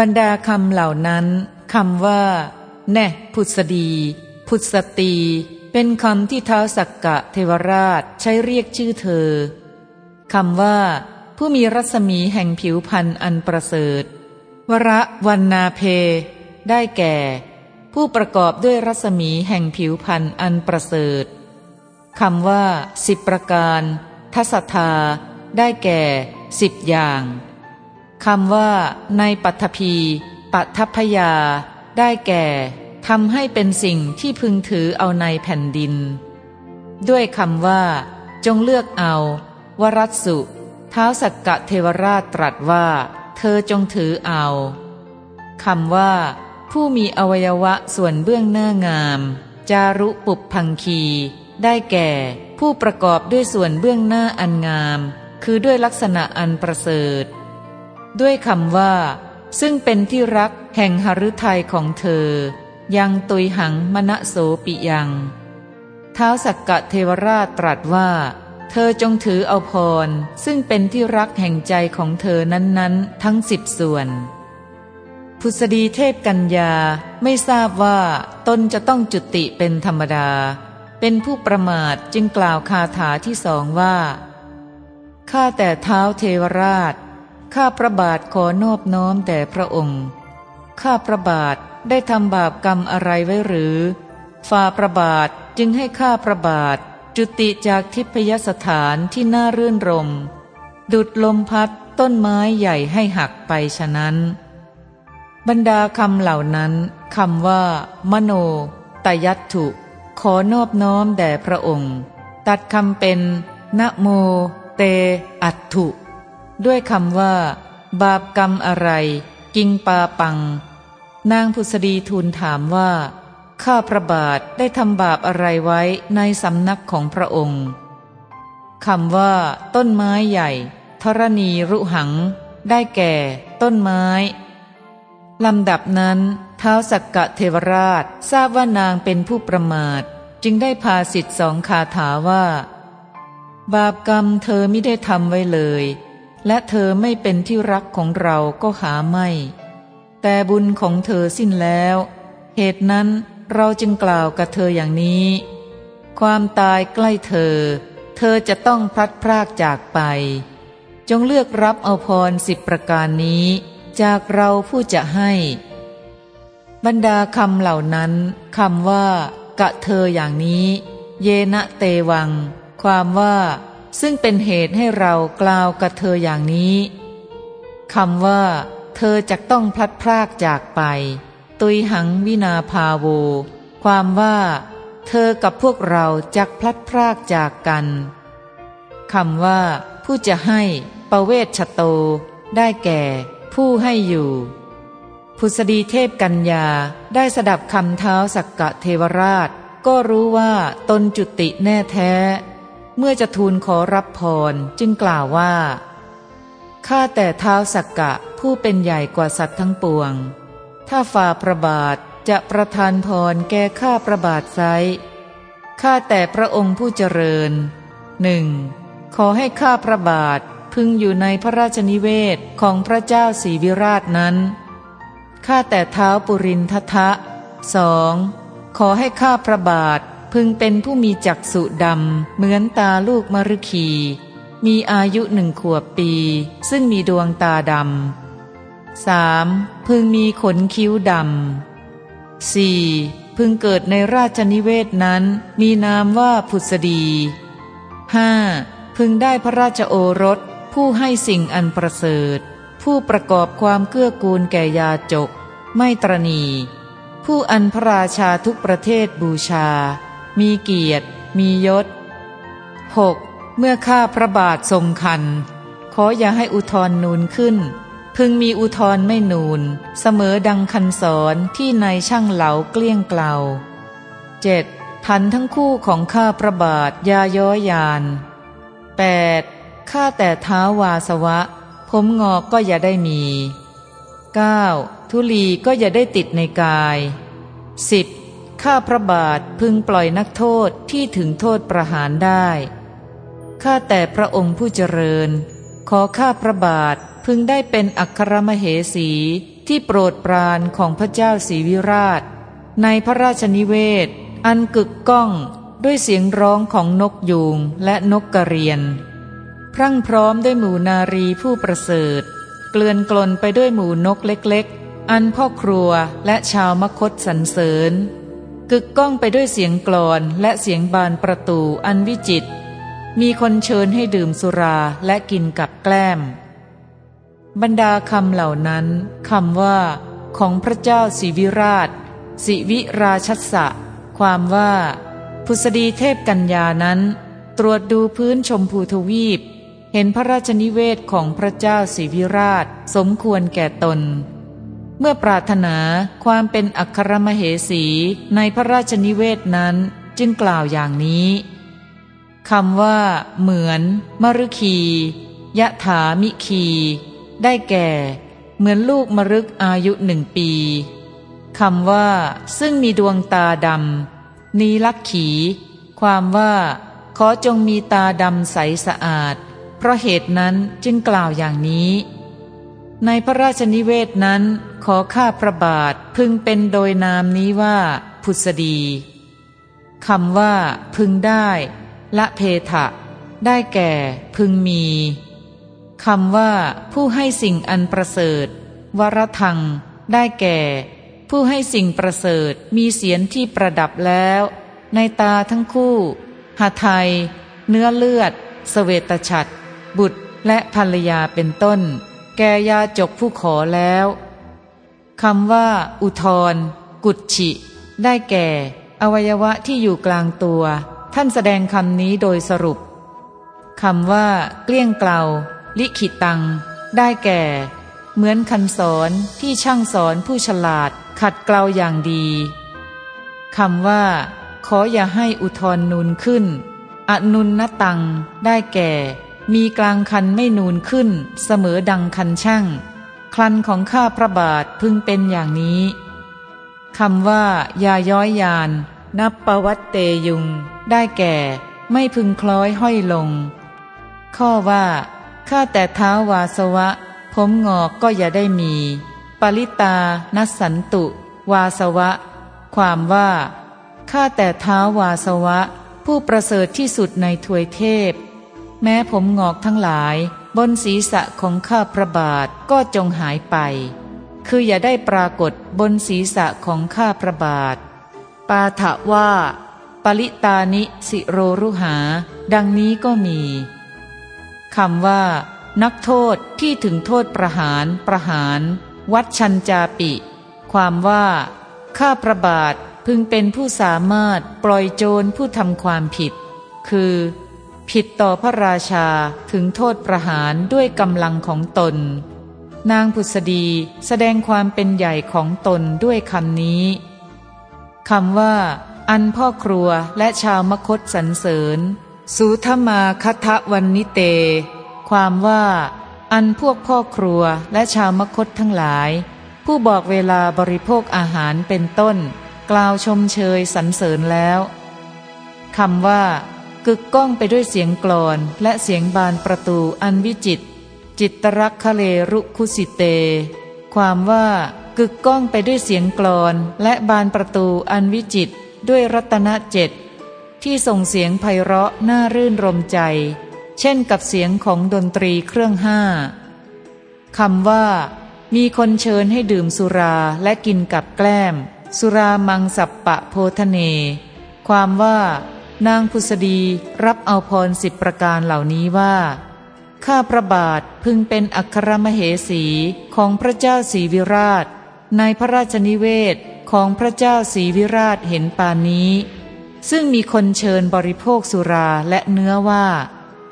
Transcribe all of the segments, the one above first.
บรรดาคำเหล่านั้นคำว่า แน่พุทธดี พุทธตี เป็นคำที่เท้าสักกะเทวราชใช้เรียกชื่อเธอคำว่า ผู้มีรัศมีแห่งผิวพันธ์อันประเสริฐ วระวันนาเพ ได้แก่ ผู้ประกอบด้วยรัศมีแห่งผิวพันธ์อันประเสริฐคำว่า สิบประการ ทัศธา ได้แก่สิบอย่าง คำว่า ในปัทภีปัทพยา ได้แก่ทำให้เป็นสิ่งที่พึงถือเอาในแผ่นดิน ด้วยคำว่า จงเลือกเอา วรัสุท้าสักกะเทวราชตรัสว่า เธอจงถือเอาคำว่า ผู้มีอวัยวะส่วนเบื้องหน้างาม จารุปุบพังคี ได้แก่ ผู้ประกอบด้วยส่วนเบื้องหน้าอันงาม คือด้วยลักษณะอันประเสริฐ ด้วยคำว่า ซึ่งเป็นที่รักแห่งหฤทัยของเธอ ยังตุยหังมณโสปิยังเท้าสักกะเทวราชตรัสว่า เธอจงถือเอาพร ซึ่งเป็นที่รักแห่งใจของเธอนั้นๆ ทั้งสิบส่วนพุษดีเทพกัญญาไม่ทราบว่าตนจะต้องจุติเป็นธรรมดา เป็นผู้ประมาทจึงกล่าวคาถาที่สองว่า ข้าแต่เท้าเทวราช ข้าพระบาทขอนอบน้อมแต่พระองค์ ข้าพระบาทได้ทำบาปกรรมอะไรไว้หรือฝ่าประบาทจึงให้ข้าประบาท จุติจากทิพยสถานที่น่ารื่นรม ดุดลมพัดต้นไม้ใหญ่ให้หักไปฉะนั้น บรรดาคำเหล่านั้นคำว่า มโนตยัตถุ ขอนอบน้อมแด่พระองค์ ตัดคำเป็นนะโม เต อัตถุ ด้วยคำว่า บาปกรรมอะไร กิงปาปัง นางพุษดีทูลถามว่า ข้าพระบาทได้ทำบาปอะไรไว้ในสำนักของพระองค์คำว่า ต้นไม้ใหญ่ธรณีรุหัง ได้แก่ ต้นไม้ลำดับนั้นเท้าสักกะเทวราชทราบว่านางเป็นผู้ประมาท จึงได้พาสิทธิสองคาถาว่า บาปกรรมเธอไม่ได้ทำไว้เลย และเธอไม่เป็นที่รักของเราก็หาไม่ แต่บุญของเธอสิ้นแล้ว เหตุนั้นเราจึงกล่าวกับเธออย่างนี้ ความตายใกล้เธอ เธอจะต้องพลัดพรากจากไป จงเลือกรับเอาพรสิบประการนี้ จากเราผู้จะให้ บรรดาคำเหล่านั้นคำว่ากะเธออย่างนี้ เยนะเตวัง ความว่า ซึ่งเป็นเหตุให้เรากล่าวกับเธออย่างนี้คำว่า เธอจะต้องพลัดพรากจากไป ตุยหังวินาพาโว ความว่า เธอกับพวกเราจะพลัดพรากจากกันคำว่า ผู้จะให้ปเวชชโต ได้แก่ ผู้ให้อยู่พุษดีเทพกัญญาได้สดับคำเท้าสักกะเทวราช ก็รู้ว่าตนจุติแน่แท้ เมื่อจะทูลขอรับพรจึงกล่าวว่า ข้าแต่เท้าสักกะผู้เป็นใหญ่กว่าสัตว์ทั้งปวง ถ้าฝ่าประบาทจะประทานพรแก่ข้าประบาทไซข้าแต่พระองค์ผู้เจริญหนึ่งขอให้ข้าพระบาทพึงอยู่ในพระราชนิเวศของพระเจ้าสีวิราชนั้นข้าแต่เท้าปุรินททะสองขอให้ข้าพระบาท พึงเป็นผู้มีจักษุดำ เหมือนตาลูกมรุขีมีอายุหนึ่งขวบปี ซึ่งมีดวงตาดำสามพึงมีขนคิ้วดำสี่พึงเกิดในราชนิเวศนั้น มีนามว่าผุษดีห้าพึงได้พระราชโอรส ผู้ให้สิ่งอันประเสริฐ ผู้ประกอบความเกื้อกูลแก่ยาจก ไม่ตรณี ผู้อันพระราชาทุกประเทศบูชา มีเกียรติ มียศหกเมื่อข้าพระบาททรงคัน ขออย่าให้อุทธรนูนขึ้น พึงมีอุทธรไม่นูน เสมอดังคันสอนที่ในช่างเหลาเกลี้ยงเกลาเจ็ดพันทั้งคู่ของข้าพระบาทยาย้อยาน 8. ข้าแต่ท้าวาสวะ ผมงอกก็อย่าได้มี 9. ทุลีก็อย่าได้ติดในกาย 10. ข้าพระบาทพึงปล่อยนักโทษที่ถึงโทษประหารได้ ข้าแต่พระองค์ผู้เจริญ ขอข้าพระบาทพึงได้เป็นอัครมเหสีที่โปรดปรานของพระเจ้าศรีวิราช ในพระราชนิเวศ อันกึกก้องด้วยเสียงร้องของนกยูงและนกกระเรียน พรั่งพร้อมด้วยหมู่นารีผู้ประเสริฐ เกลื่อนกลนไปด้วยหมู่นกเล็กๆ อันพ่อครัวและชาวมคตสรรเสริญ กึกก้องไปด้วยเสียงกลอนและเสียงบานประตูอันวิจิต มีคนเชิญให้ดื่มสุราและกินกับแกล้ม บรรดาคำเหล่านั้นคำว่า ของพระเจ้าสิวิราช สิวิราชัสะ ความว่า พุษดีเทพกัญญานั้น ตรวจดูพื้นชมพูทวีป เห็นพระราชนิเวศของพระเจ้าสิวิราช สมควรแก่ตน เมื่อปรารถนาความเป็นอัครมเหสีในพระราชนิเวศนั้นจึงกล่าวอย่างนี้คำว่า เหมือน มรุคียะถามิคี ได้แก่ เหมือนลูกมรึกอายุหนึ่งปีคำว่า ซึ่งมีดวงตาดำนีลักขี ความว่า ขอจงมีตาดำใสสะอาด เพราะเหตุนั้นจึงกล่าวอย่างนี้ ในพระราชนิเวศนั้น ขอข้าพระบาทพึงเป็นโดยนามนี้ว่า พุษดีคำว่า พึงได้ ละเพทะได้แก่ พึงมีคำว่า ผู้ให้สิ่งอันประเสริฐ วรทัง ได้แก่ ผู้ให้สิ่งประเสริฐมีเสียนที่ประดับแล้ว ในตาทั้งคู่หาไทย เนื้อเลือดสเสวตฉัตรบุตรและภรรยาเป็นต้น แกยาจกผู้ขอแล้วคำว่า อุทรกุดฉิ ได้แก่ อวัยวะที่อยู่กลางตัว ท่านแสดงคำนี้โดยสรุปคำว่า เกลี้ยงเกลาลิขิตัง ได้แก่ เหมือนคันสอนที่ช่างสอนผู้ฉลาด ขัดเกลาอย่างดีคำว่า ขออย่าให้อุทธรนูนขึ้นอนุนนตัง ได้แก่ มีกลางคันไม่นูนขึ้น เสมอดังคันช่าง คลันของข้าพระบาทพึงเป็นอย่างนี้คำว่ายาย้อยยาน นับปวัตเตยุง ได้แก่ ไม่พึงคล้อยห้อยลง ข้อว่าข้าแต่เท้าวาสวะ ผมงอกก็อย่าได้มี ปริตานัสันตุ วาสวะ ความว่าข้าแต่เท้าวาสวะ ผู้ประเสริฐที่สุดในถวยเทพ แม้ผมงอกทั้งหลาย บนศีรษะของข้าพระบาทก็จงหายไป คืออย่าได้ปรากฏบนศีรษะของข้าพระบาท ปาถะว่า ปริตานิสิโรรุหา ดังนี้ก็มีคำว่า นักโทษที่ถึงโทษประหารประหาร วัดชันจาปิ ความว่า ข้าประบาทพึงเป็นผู้สามารถปล่อยโจรผู้ทำความผิด คือ ผิดต่อพระราชาถึงโทษประหารด้วยกำลังของตน นางพุษดีแสดงความเป็นใหญ่ของตนด้วยคำนี้คำว่า อันพ่อครัวและชาวมคตสรรเสริญ สุธมาคทะวันนิเต ความว่า อันพวกพ่อครัวและชาวมคตทั้งหลาย ผู้บอกเวลาบริโภคอาหารเป็นต้น กล่าวชมเชยสรรเสริญแล้วคำว่า กึกก้องไปด้วยเสียงกลอนและเสียงบานประตูอันวิจิต จิตตรักคะเลรุคุสิเต ความว่ากึกก้องไปด้วยเสียงกลอนและบานประตูอันวิจิตด้วยรัตนเจ็ดที่ส่งเสียงไพเราะน่ารื่นรมใจ เช่นกับเสียงของดนตรีเครื่องห้าคำว่า มีคนเชิญให้ดื่มสุราและกินกับแกล้ม สุรามังสัปปะโพธเน ความว่า นางพุษดีรับเอาพรสิบประการเหล่านี้ว่า ข้าพระบาทพึงเป็นอัครมเหสีของพระเจ้าศรีวิราช ในพระราชนิเวศของพระเจ้าศรีวิราชเห็นปานนี้ ซึ่งมีคนเชิญบริโภคสุราและเนื้อว่า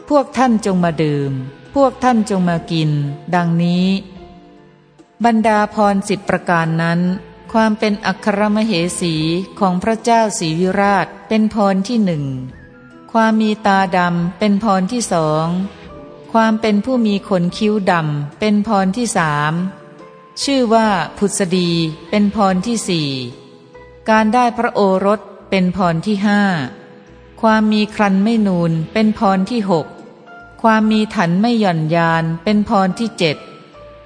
พวกท่านจงมาดื่ม พวกท่านจงมากิน ดังนี้ บรรดาพรสิบประการนั้น ความเป็นอัครมเหสีของพระเจ้าศรีวิราชเป็นพรที่หนึ่ง ความมีตาดำเป็นพรที่สอง ความเป็นผู้มีขนคิ้วดำเป็นพรที่สามชื่อว่าพุทธดีเป็นพรที่สี่ การได้พระโอรสเป็นพรที่ห้า ความมีครันไม่นูนเป็นพรที่หก ความมีถันไม่หย่อนยานเป็นพรที่เจ็ด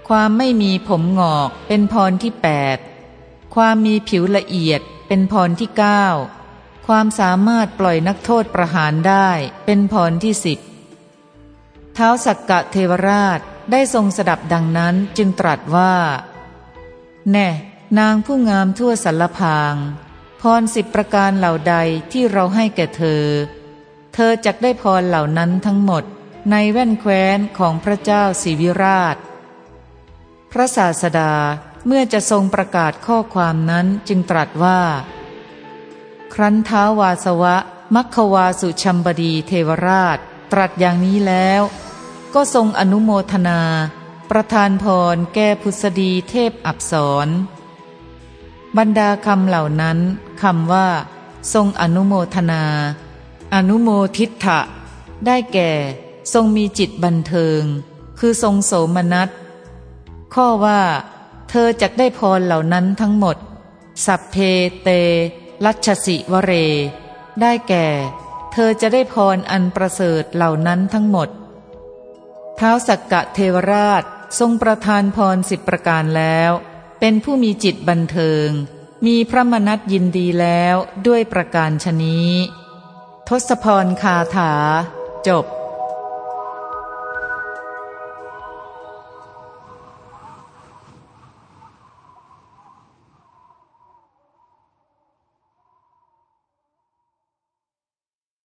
ความไม่มีผมหงอกเป็นพรที่แปด ความมีผิวละเอียดเป็นพรที่เก้าความสามารถปล่อยนักโทษประหารได้เป็นพรที่สิบเท้าสักกะเทวราชได้ทรงสดับดังนั้นจึงตรัสว่า แน่ นางผู้งามทั่วสารพาง พรสิบประการเหล่าใดที่เราให้แก่เธอ เธอจะได้พรเหล่านั้นทั้งหมดในแว่นแคว้นของพระเจ้าสิวิราช พระศาสดา เมื่อจะทรงประกาศข้อความนั้นจึงตรัสว่า ครั้นท้าวาสวะ มัคควาสุชัมบดีเทวราช ตรัสอย่างนี้แล้ว ก็ทรงอนุโมทนา ประทานพรแก่พุทธดีเทพอับสรบรรดาคำเหล่านั้นคำว่า ทรงอนุโมทนา อนุโมทิฏฐะได้แก่ ทรงมีจิตบันเทิง คือทรงโสมนัสข้อว่า เธอจะได้พรเหล่านั้นทั้งหมด สัพเพเต ลัชสิวเร ได้แก่ เธอจะได้พรอันประเสริฐเหล่านั้นทั้งหมด เท้าสักกะเทวราชทรงประทานพรสิบประการแล้ว เป็นผู้มีจิตบันเทิง มีพระมนัตยินดีแล้วด้วยประการชนี้ ทศพรคาถา จบ